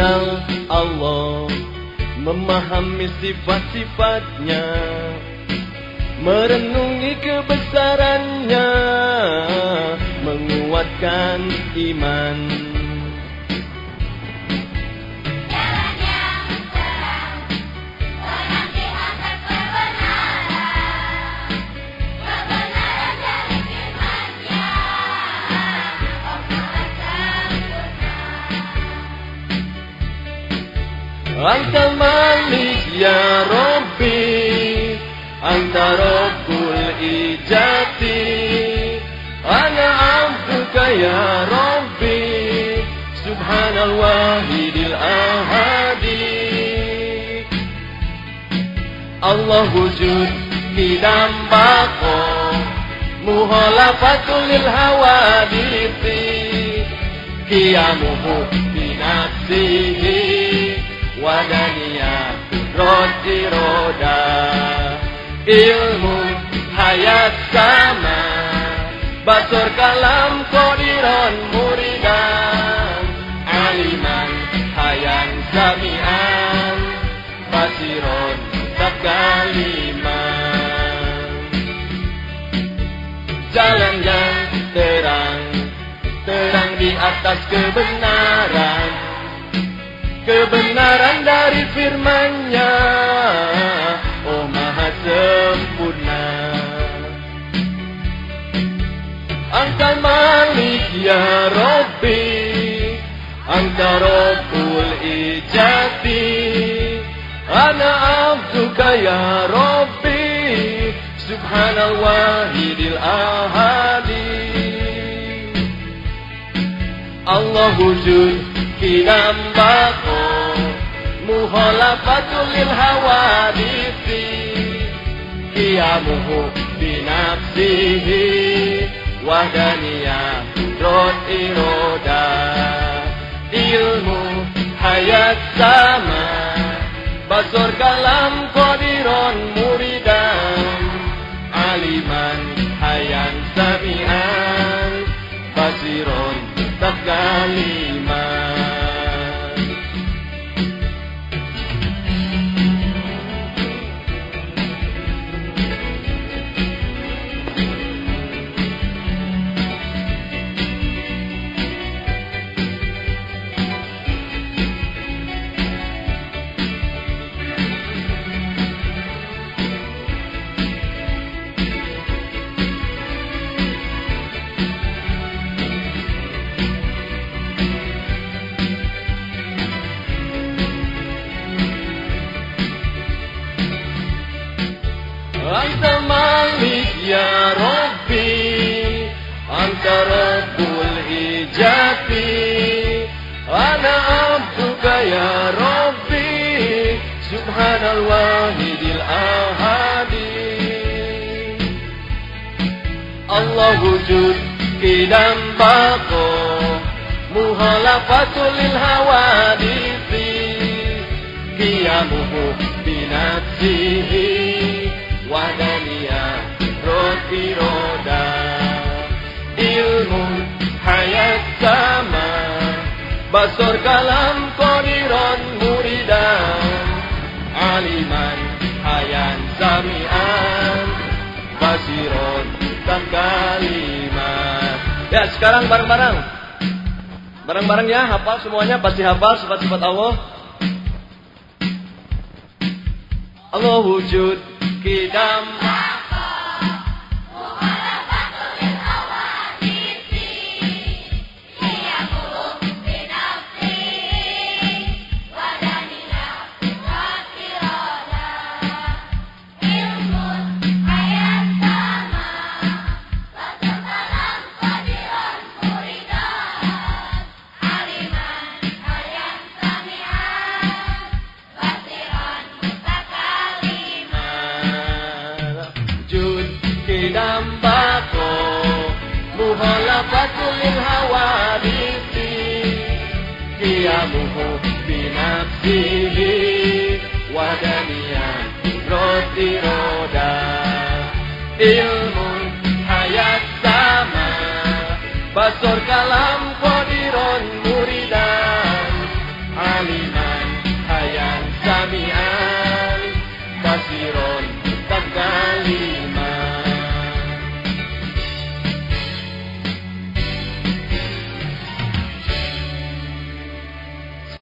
mengenal Allah Memahami sifat-sifatnya Merenungi kebesarannya Menguatkan iman Anta Malik ya Rabbi Anta Rabbul Ijati. Ana abduka ya Rabbi Subhanal Wahidil Ahadi. Allah wujud kidam bako Muhalafatul lil hawadithi Qiyamuhu binafsihi wadania roti roda. Ilmu hayat sama basur kalam kodiron muridan. Aliman hayan samian basiron takaliman jalan yang terang terang di atas kebenaran. Kebenaran dari firman-Nya. Oh Maha sempurna. Anta Malik ya Rabbi. Anta Rabbul Ijati. Ana abduka ya Rabbi. Subhanal Wahidil Ahadi. Allah wujud kinambako muhalafatul lil hawadisi qiyamuhu binafsihi wahdaniyah rod iroda ilmu hayat sama basur kalam kodiron muridan aliman hayan samian basiron takaliman Ya Rabbi Anta Rabbul Ijati Ana abduka ya Rabbi Subhanal Wahidil Ahadi. Allah wujud kidam bako Muhalafatul lil hawadisi Qiyamuhu binafsihi Wahdaniyah roti roda. Ilmu hayat sama. Basur kalam kodiron muridan. Aliman hayan samian. Basiron dan kalimat. Ya sekarang bareng-bareng. Bareng-bareng ya hafal semuanya Pasti hafal sifat-sifat Allah. Allah wujud kidam dambaku muhalafatul lil hawadisi qiyamuhu binafsihi wadaniyan roti roda. Ilmu hayat sama basur kalam qadiron muridan. Aliman hayan samian kasiron kembali